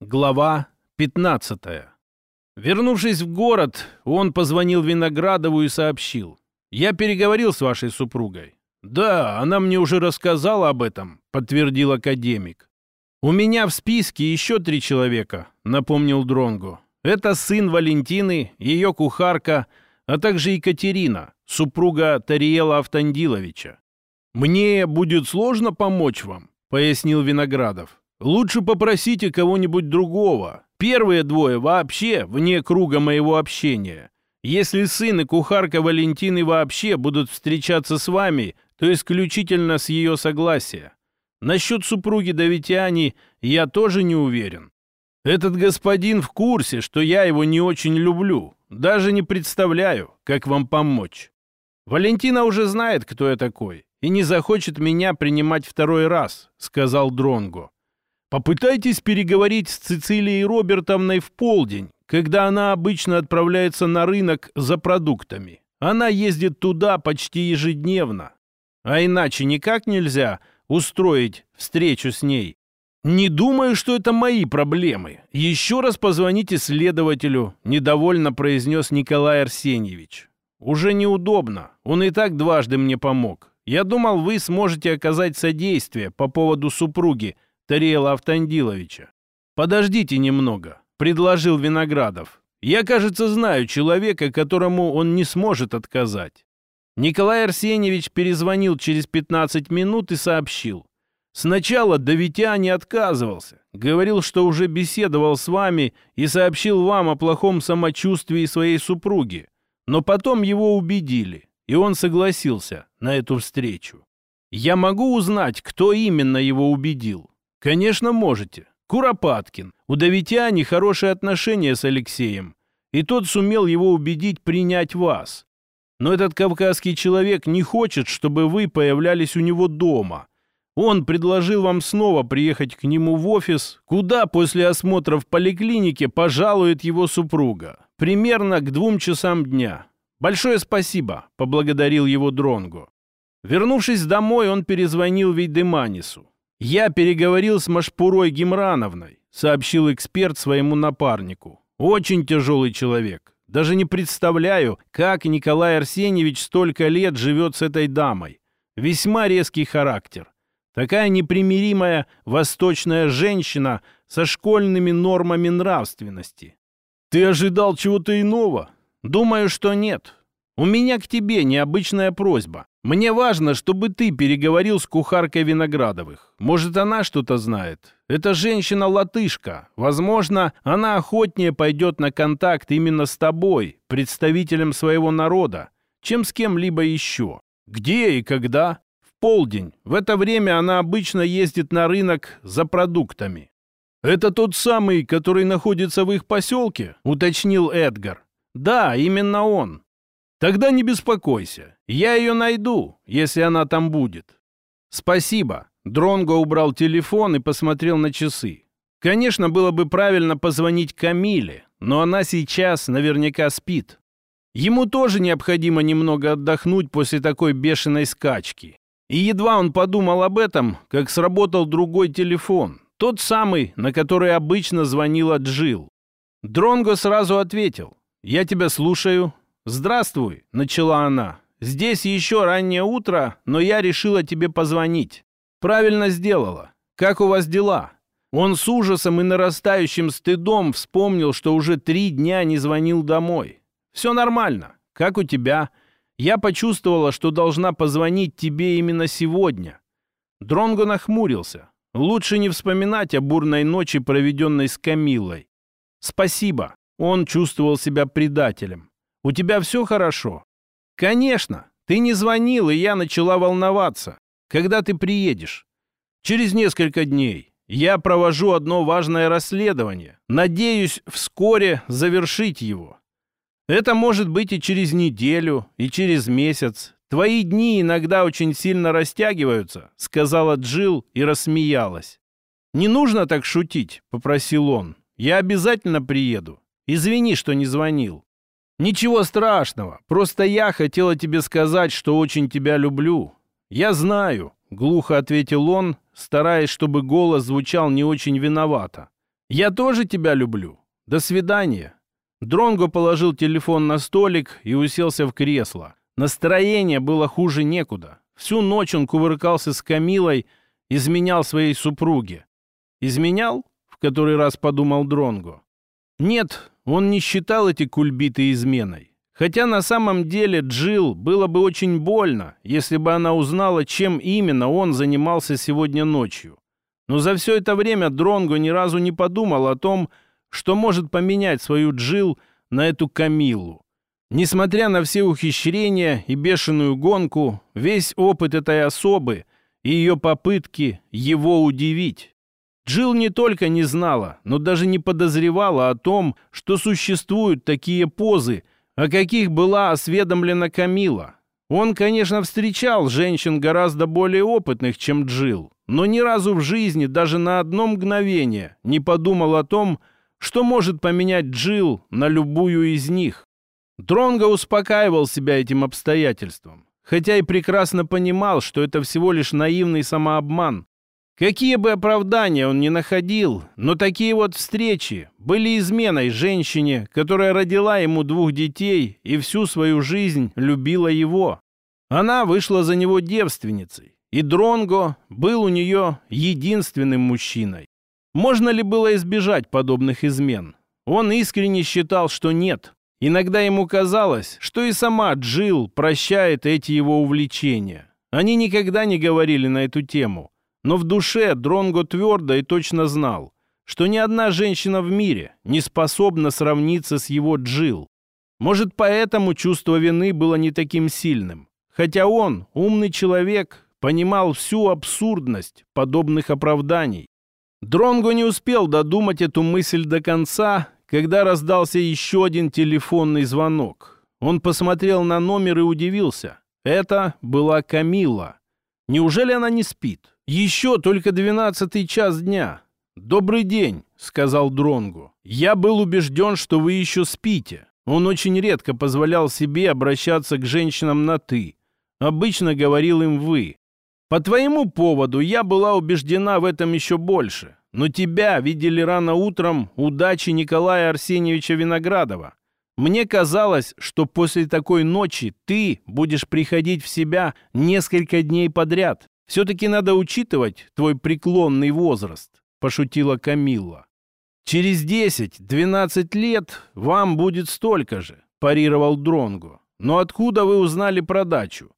Глава 15. Вернувшись в город, он позвонил Виноградову и сообщил. «Я переговорил с вашей супругой». «Да, она мне уже рассказала об этом», — подтвердил академик. «У меня в списке еще три человека», — напомнил Дронгу. «Это сын Валентины, ее кухарка, а также Екатерина, супруга Тариела Автандиловича». «Мне будет сложно помочь вам», — пояснил Виноградов. Лучше попросите кого-нибудь другого. Первые двое вообще вне круга моего общения. Если сын и кухарка Валентины вообще будут встречаться с вами, то исключительно с ее согласия. Насчет супруги Давитяни я тоже не уверен. Этот господин в курсе, что я его не очень люблю. Даже не представляю, как вам помочь. Валентина уже знает, кто я такой, и не захочет меня принимать второй раз, сказал Дронго. Попытайтесь переговорить с Цицилией Робертовной в полдень, когда она обычно отправляется на рынок за продуктами. Она ездит туда почти ежедневно. А иначе никак нельзя устроить встречу с ней. Не думаю, что это мои проблемы. Еще раз позвоните следователю, недовольно произнес Николай Арсеньевич. Уже неудобно. Он и так дважды мне помог. Я думал, вы сможете оказать содействие по поводу супруги, Тариэла Автандиловича. «Подождите немного», — предложил Виноградов. «Я, кажется, знаю человека, которому он не сможет отказать». Николай Арсеньевич перезвонил через 15 минут и сообщил. «Сначала Давитя не отказывался. Говорил, что уже беседовал с вами и сообщил вам о плохом самочувствии своей супруги. Но потом его убедили, и он согласился на эту встречу. Я могу узнать, кто именно его убедил?» Конечно, можете. Куропаткин. У Давитяни хорошие отношения с Алексеем. И тот сумел его убедить принять вас. Но этот кавказский человек не хочет, чтобы вы появлялись у него дома. Он предложил вам снова приехать к нему в офис, куда после осмотра в поликлинике пожалует его супруга. Примерно к двум часам дня. Большое спасибо, поблагодарил его Дронгу. Вернувшись домой, он перезвонил Вейдеманису. «Я переговорил с Машпурой Гимрановной», — сообщил эксперт своему напарнику. «Очень тяжелый человек. Даже не представляю, как Николай Арсеньевич столько лет живет с этой дамой. Весьма резкий характер. Такая непримиримая восточная женщина со школьными нормами нравственности. Ты ожидал чего-то иного? Думаю, что нет. У меня к тебе необычная просьба. Мне важно, чтобы ты переговорил с кухаркой Виноградовых. Может, она что-то знает. Это женщина-латышка. Возможно, она охотнее пойдет на контакт именно с тобой, представителем своего народа, чем с кем-либо еще. Где и когда? В полдень. В это время она обычно ездит на рынок за продуктами. «Это тот самый, который находится в их поселке?» — уточнил Эдгар. «Да, именно он. Тогда не беспокойся. Я ее найду, если она там будет. Спасибо. Дронго убрал телефон и посмотрел на часы. Конечно, было бы правильно позвонить Камиле, но она сейчас наверняка спит. Ему тоже необходимо немного отдохнуть после такой бешеной скачки. И едва он подумал об этом, как сработал другой телефон, тот самый, на который обычно звонила Джил. Дронго сразу ответил. «Я тебя слушаю. «Здравствуй», — начала она. «Здесь еще раннее утро, но я решила тебе позвонить». «Правильно сделала. Как у вас дела?» Он с ужасом и нарастающим стыдом вспомнил, что уже три дня не звонил домой. «Все нормально. Как у тебя?» «Я почувствовала, что должна позвонить тебе именно сегодня». Дронго нахмурился. Лучше не вспоминать о бурной ночи, проведенной с Камилой. «Спасибо». Он чувствовал себя предателем. У тебя все хорошо?» «Конечно. Ты не звонил, и я начала волноваться. Когда ты приедешь?» «Через несколько дней. Я провожу одно важное расследование. Надеюсь, вскоре завершить его. Это может быть и через неделю, и через месяц. Твои дни иногда очень сильно растягиваются», — сказала Джил и рассмеялась. «Не нужно так шутить», — попросил он. «Я обязательно приеду. Извини, что не звонил». «Ничего страшного. Просто я хотела тебе сказать, что очень тебя люблю». «Я знаю», — глухо ответил он, стараясь, чтобы голос звучал не очень виновато. «Я тоже тебя люблю. До свидания». Дронго положил телефон на столик и уселся в кресло. Настроение было хуже некуда. Всю ночь он кувыркался с Камилой, изменял своей супруге. «Изменял?» — в который раз подумал Дронго. Нет, он не считал эти кульбиты изменой. Хотя на самом деле Джил было бы очень больно, если бы она узнала, чем именно он занимался сегодня ночью. Но за все это время Дронго ни разу не подумал о том, что может поменять свою Джил на эту Камилу. Несмотря на все ухищрения и бешеную гонку, весь опыт этой особы и ее попытки его удивить. Джилл не только не знала, но даже не подозревала о том, что существуют такие позы – о каких была осведомлена Камила. Он, конечно, встречал женщин гораздо более опытных, чем Джил, но ни разу в жизни, даже на одно мгновение, не подумал о том, что может поменять Джил на любую из них. Дронго успокаивал себя этим обстоятельством, хотя и прекрасно понимал, что это всего лишь наивный самообман, Какие бы оправдания он ни находил, но такие вот встречи были изменой женщине, которая родила ему двух детей и всю свою жизнь любила его. Она вышла за него девственницей, и Дронго был у нее единственным мужчиной. Можно ли было избежать подобных измен? Он искренне считал, что нет. Иногда ему казалось, что и сама Джил прощает эти его увлечения. Они никогда не говорили на эту тему – но в душе Дронго твердо и точно знал, что ни одна женщина в мире не способна сравниться с его Джил. Может, поэтому чувство вины было не таким сильным. Хотя он, умный человек, понимал всю абсурдность подобных оправданий. Дронго не успел додумать эту мысль до конца, когда раздался еще один телефонный звонок. Он посмотрел на номер и удивился. Это была Камила. Неужели она не спит? Еще только двенадцатый час дня. Добрый день, сказал Дронгу. Я был убежден, что вы еще спите. Он очень редко позволял себе обращаться к женщинам на «ты». Обычно говорил им «вы». По твоему поводу я была убеждена в этом еще больше. Но тебя видели рано утром удачи Николая Арсеньевича Виноградова. Мне казалось, что после такой ночи ты будешь приходить в себя несколько дней подряд. Все-таки надо учитывать твой преклонный возраст», — пошутила Камилла. «Через 10-12 лет вам будет столько же», — парировал Дронгу. «Но откуда вы узнали про дачу?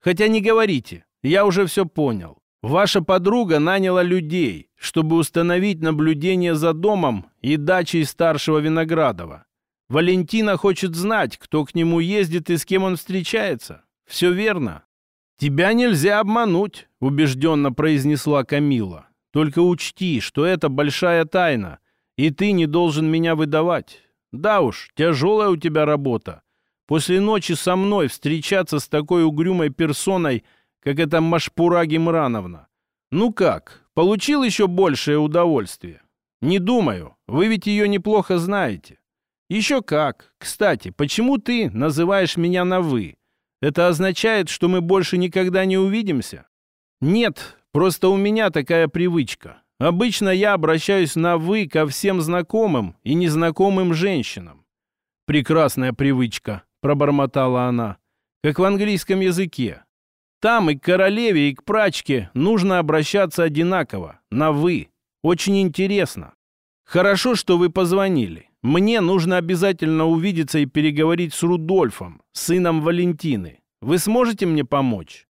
Хотя не говорите, я уже все понял. Ваша подруга наняла людей, чтобы установить наблюдение за домом и дачей старшего Виноградова. Валентина хочет знать, кто к нему ездит и с кем он встречается. Все верно?» «Тебя нельзя обмануть», — убежденно произнесла Камила. «Только учти, что это большая тайна, и ты не должен меня выдавать. Да уж, тяжелая у тебя работа. После ночи со мной встречаться с такой угрюмой персоной, как эта Машпура Гимрановна. Ну как, получил еще большее удовольствие? Не думаю, вы ведь ее неплохо знаете. Еще как. Кстати, почему ты называешь меня на «вы»? Это означает, что мы больше никогда не увидимся? Нет, просто у меня такая привычка. Обычно я обращаюсь на «вы» ко всем знакомым и незнакомым женщинам. «Прекрасная привычка», — пробормотала она, — «как в английском языке. Там и к королеве, и к прачке нужно обращаться одинаково, на «вы». Очень интересно. Хорошо, что вы позвонили. Мне нужно обязательно увидеться и переговорить с Рудольфом, сыном Валентины. Вы сможете мне помочь?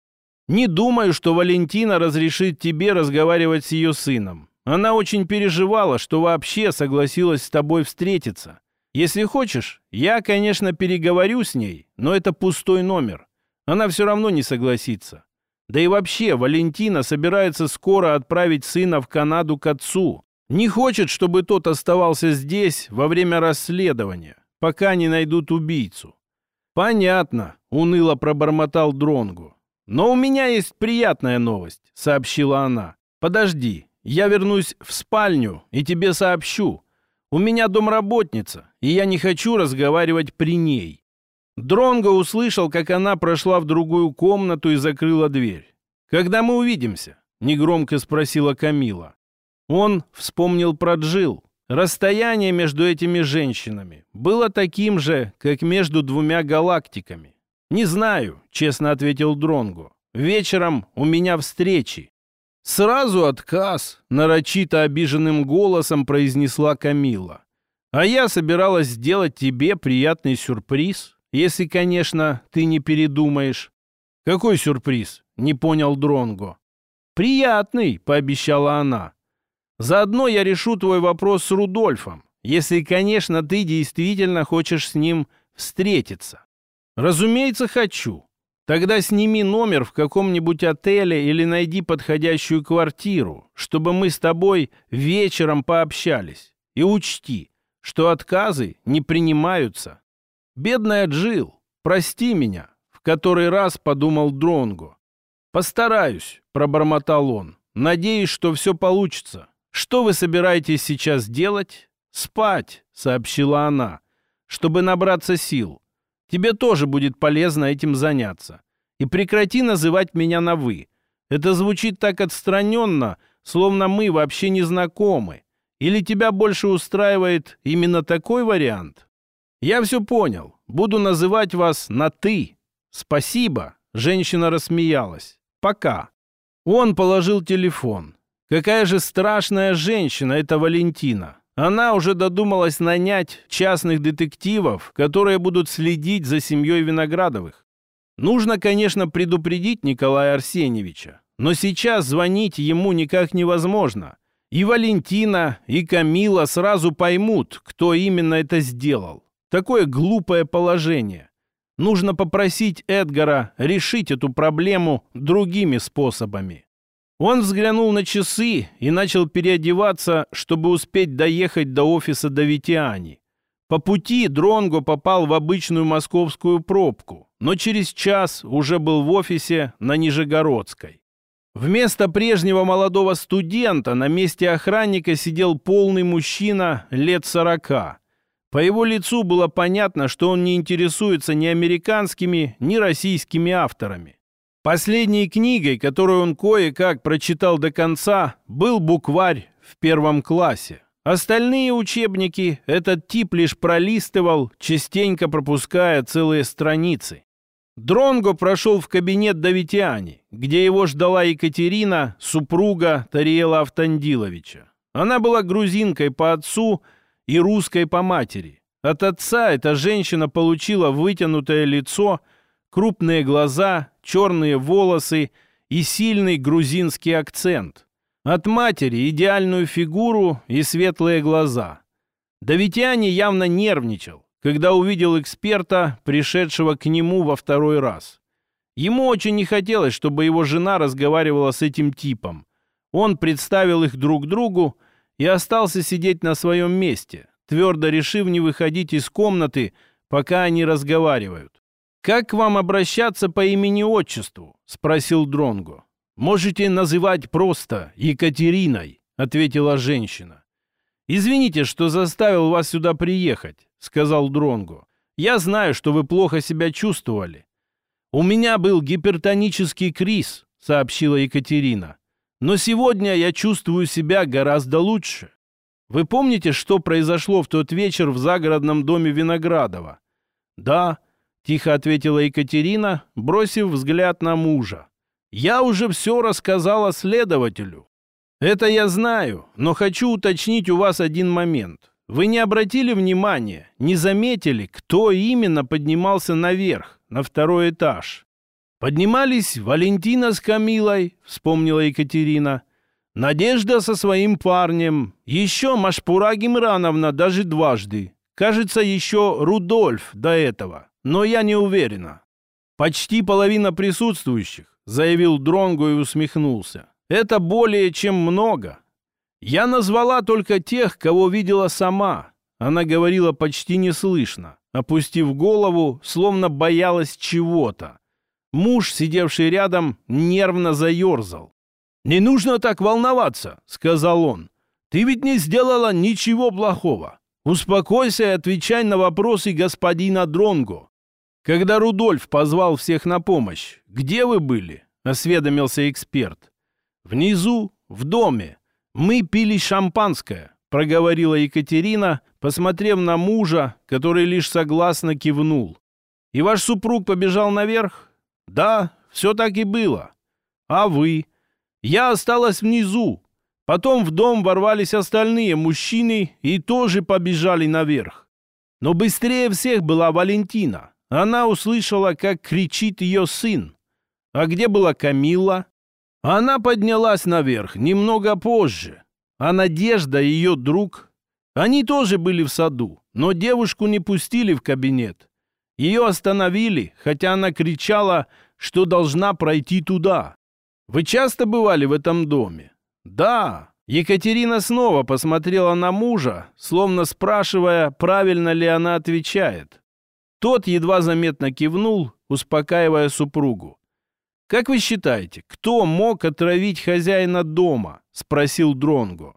Не думаю, что Валентина разрешит тебе разговаривать с ее сыном. Она очень переживала, что вообще согласилась с тобой встретиться. Если хочешь, я, конечно, переговорю с ней, но это пустой номер. Она все равно не согласится. Да и вообще, Валентина собирается скоро отправить сына в Канаду к отцу. Не хочет, чтобы тот оставался здесь во время расследования, пока не найдут убийцу. Понятно, уныло пробормотал Дронгу. Но у меня есть приятная новость, сообщила она. Подожди, я вернусь в спальню и тебе сообщу. У меня домработница, и я не хочу разговаривать при ней. Дронго услышал, как она прошла в другую комнату и закрыла дверь. «Когда мы увидимся?» — негромко спросила Камила. Он вспомнил про Джил. Расстояние между этими женщинами было таким же, как между двумя галактиками. «Не знаю», — честно ответил Дронгу. «Вечером у меня встречи». «Сразу отказ», — нарочито обиженным голосом произнесла Камила. «А я собиралась сделать тебе приятный сюрприз, если, конечно, ты не передумаешь». «Какой сюрприз?» — не понял Дронго. «Приятный», — пообещала она. «Заодно я решу твой вопрос с Рудольфом, если, конечно, ты действительно хочешь с ним встретиться». «Разумеется, хочу. Тогда сними номер в каком-нибудь отеле или найди подходящую квартиру, чтобы мы с тобой вечером пообщались. И учти, что отказы не принимаются. Бедная Джил, прости меня, в который раз подумал Дронгу. Постараюсь, пробормотал он. Надеюсь, что все получится. Что вы собираетесь сейчас делать? Спать, сообщила она, чтобы набраться сил. Тебе тоже будет полезно этим заняться. И прекрати называть меня на «вы». Это звучит так отстраненно, словно мы вообще не знакомы. Или тебя больше устраивает именно такой вариант? Я все понял. Буду называть вас на «ты». Спасибо. Женщина рассмеялась. Пока. Он положил телефон. Какая же страшная женщина эта Валентина. Она уже додумалась нанять частных детективов, которые будут следить за семьей Виноградовых. Нужно, конечно, предупредить Николая Арсеньевича, но сейчас звонить ему никак невозможно. И Валентина, и Камила сразу поймут, кто именно это сделал. Такое глупое положение. Нужно попросить Эдгара решить эту проблему другими способами. Он взглянул на часы и начал переодеваться, чтобы успеть доехать до офиса Давитиани. По пути Дронго попал в обычную московскую пробку, но через час уже был в офисе на Нижегородской. Вместо прежнего молодого студента на месте охранника сидел полный мужчина лет сорока. По его лицу было понятно, что он не интересуется ни американскими, ни российскими авторами. Последней книгой, которую он кое-как прочитал до конца, был букварь в первом классе. Остальные учебники этот тип лишь пролистывал, частенько пропуская целые страницы. Дронго прошел в кабинет Давитяни, где его ждала Екатерина, супруга Тариела Автандиловича. Она была грузинкой по отцу и русской по матери. От отца эта женщина получила вытянутое лицо, крупные глаза черные волосы и сильный грузинский акцент. От матери идеальную фигуру и светлые глаза. Давитяне явно нервничал, когда увидел эксперта, пришедшего к нему во второй раз. Ему очень не хотелось, чтобы его жена разговаривала с этим типом. Он представил их друг другу и остался сидеть на своем месте, твердо решив не выходить из комнаты, пока они разговаривают. «Как вам обращаться по имени-отчеству?» — спросил Дронго. «Можете называть просто Екатериной», — ответила женщина. «Извините, что заставил вас сюда приехать», — сказал Дронго. «Я знаю, что вы плохо себя чувствовали». «У меня был гипертонический криз», — сообщила Екатерина. «Но сегодня я чувствую себя гораздо лучше. Вы помните, что произошло в тот вечер в загородном доме Виноградова?» «Да», Тихо ответила Екатерина, бросив взгляд на мужа. «Я уже все рассказала следователю». «Это я знаю, но хочу уточнить у вас один момент. Вы не обратили внимания, не заметили, кто именно поднимался наверх, на второй этаж?» «Поднимались Валентина с Камилой», — вспомнила Екатерина. «Надежда со своим парнем. Еще Машпура Гимрановна даже дважды. Кажется, еще Рудольф до этого но я не уверена. Почти половина присутствующих, заявил Дронгу и усмехнулся. Это более чем много. Я назвала только тех, кого видела сама. Она говорила почти неслышно, опустив голову, словно боялась чего-то. Муж, сидевший рядом, нервно заерзал. «Не нужно так волноваться», — сказал он. «Ты ведь не сделала ничего плохого. Успокойся и отвечай на вопросы господина Дронго. Когда Рудольф позвал всех на помощь, где вы были? Осведомился эксперт. Внизу, в доме. Мы пили шампанское, — проговорила Екатерина, посмотрев на мужа, который лишь согласно кивнул. «И ваш супруг побежал наверх?» «Да, все так и было. А вы?» «Я осталась внизу. Потом в дом ворвались остальные мужчины и тоже побежали наверх. Но быстрее всех была Валентина. Она услышала, как кричит ее сын. А где была Камила? Она поднялась наверх немного позже. А Надежда, ее друг, они тоже были в саду, но девушку не пустили в кабинет. Ее остановили, хотя она кричала, что должна пройти туда. Вы часто бывали в этом доме? Да. Екатерина снова посмотрела на мужа, словно спрашивая, правильно ли она отвечает. Тот едва заметно кивнул, успокаивая супругу. «Как вы считаете, кто мог отравить хозяина дома?» — спросил Дронго.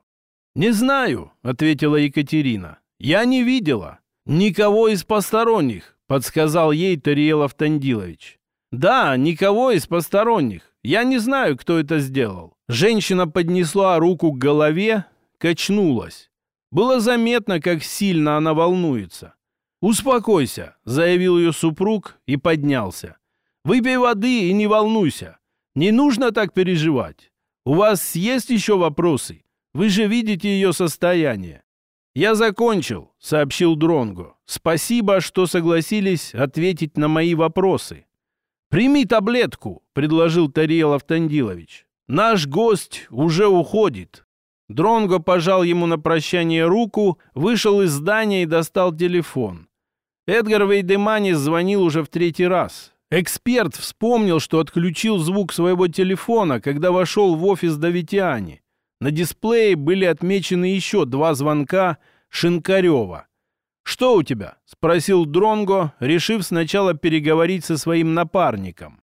«Не знаю», — ответила Екатерина. «Я не видела. Никого из посторонних», — подсказал ей Тариелов Тандилович. «Да, никого из посторонних. Я не знаю, кто это сделал». Женщина поднесла руку к голове, качнулась. Было заметно, как сильно она волнуется. «Успокойся», — заявил ее супруг и поднялся. «Выпей воды и не волнуйся. Не нужно так переживать. У вас есть еще вопросы? Вы же видите ее состояние». «Я закончил», — сообщил Дронго. «Спасибо, что согласились ответить на мои вопросы». «Прими таблетку», — предложил Тариел Тандилович. «Наш гость уже уходит». Дронго пожал ему на прощание руку, вышел из здания и достал телефон. Эдгар Вейдеманис звонил уже в третий раз. Эксперт вспомнил, что отключил звук своего телефона, когда вошел в офис Давитиани. На дисплее были отмечены еще два звонка Шинкарева. «Что у тебя?» — спросил Дронго, решив сначала переговорить со своим напарником.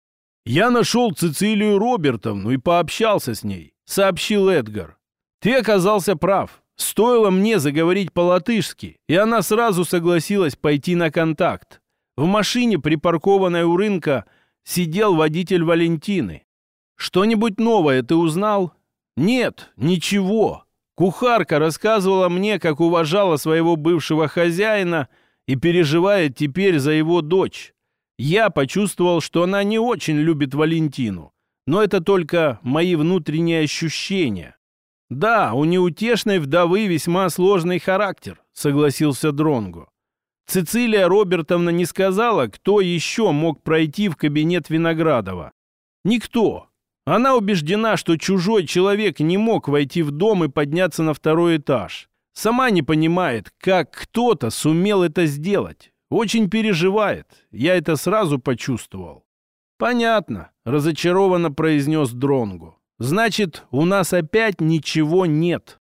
«Я нашел Цицилию Робертовну и пообщался с ней», — сообщил Эдгар. «Ты оказался прав. Стоило мне заговорить по-латышски, и она сразу согласилась пойти на контакт. В машине, припаркованной у рынка, сидел водитель Валентины. «Что-нибудь новое ты узнал?» «Нет, ничего. Кухарка рассказывала мне, как уважала своего бывшего хозяина и переживает теперь за его дочь. Я почувствовал, что она не очень любит Валентину, но это только мои внутренние ощущения. «Да, у неутешной вдовы весьма сложный характер», — согласился Дронго. Цицилия Робертовна не сказала, кто еще мог пройти в кабинет Виноградова. Никто. Она убеждена, что чужой человек не мог войти в дом и подняться на второй этаж. Сама не понимает, как кто-то сумел это сделать. Очень переживает. Я это сразу почувствовал. «Понятно», — разочарованно произнес Дронгу. Значит, у нас опять ничего нет.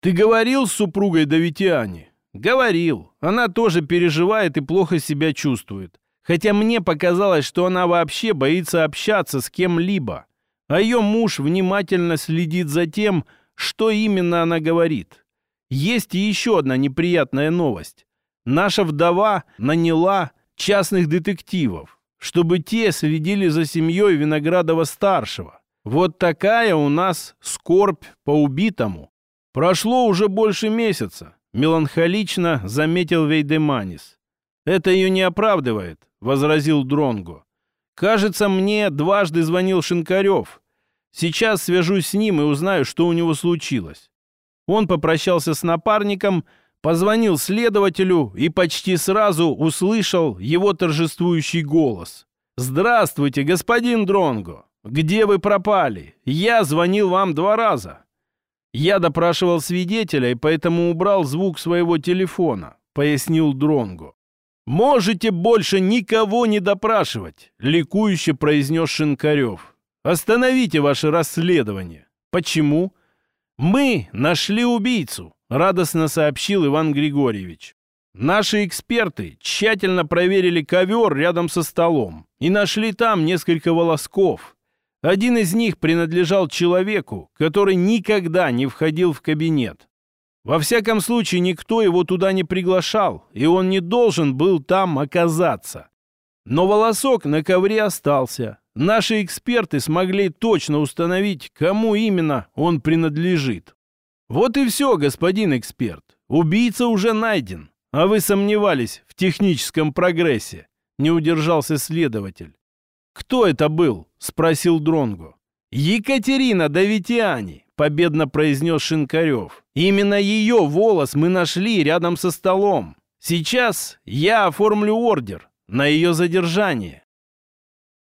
Ты говорил с супругой Давитиани? Говорил. Она тоже переживает и плохо себя чувствует. Хотя мне показалось, что она вообще боится общаться с кем-либо. А ее муж внимательно следит за тем, что именно она говорит. Есть и еще одна неприятная новость. Наша вдова наняла частных детективов, чтобы те следили за семьей Виноградова-старшего. Вот такая у нас скорбь по убитому. Прошло уже больше месяца, меланхолично заметил Вейдеманис. Это ее не оправдывает, возразил Дронго. Кажется, мне дважды звонил Шинкарев. Сейчас свяжусь с ним и узнаю, что у него случилось. Он попрощался с напарником, позвонил следователю и почти сразу услышал его торжествующий голос. «Здравствуйте, господин Дронго! «Где вы пропали? Я звонил вам два раза». «Я допрашивал свидетеля и поэтому убрал звук своего телефона», — пояснил Дронгу. «Можете больше никого не допрашивать», — ликующе произнес Шинкарев. «Остановите ваше расследование». «Почему?» «Мы нашли убийцу», — радостно сообщил Иван Григорьевич. «Наши эксперты тщательно проверили ковер рядом со столом и нашли там несколько волосков, один из них принадлежал человеку, который никогда не входил в кабинет. Во всяком случае, никто его туда не приглашал, и он не должен был там оказаться. Но волосок на ковре остался. Наши эксперты смогли точно установить, кому именно он принадлежит. Вот и все, господин эксперт. Убийца уже найден. А вы сомневались в техническом прогрессе. Не удержался следователь. «Кто это был?» — спросил Дронгу. «Екатерина Давитиани», — победно произнес Шинкарев. «Именно ее волос мы нашли рядом со столом. Сейчас я оформлю ордер на ее задержание».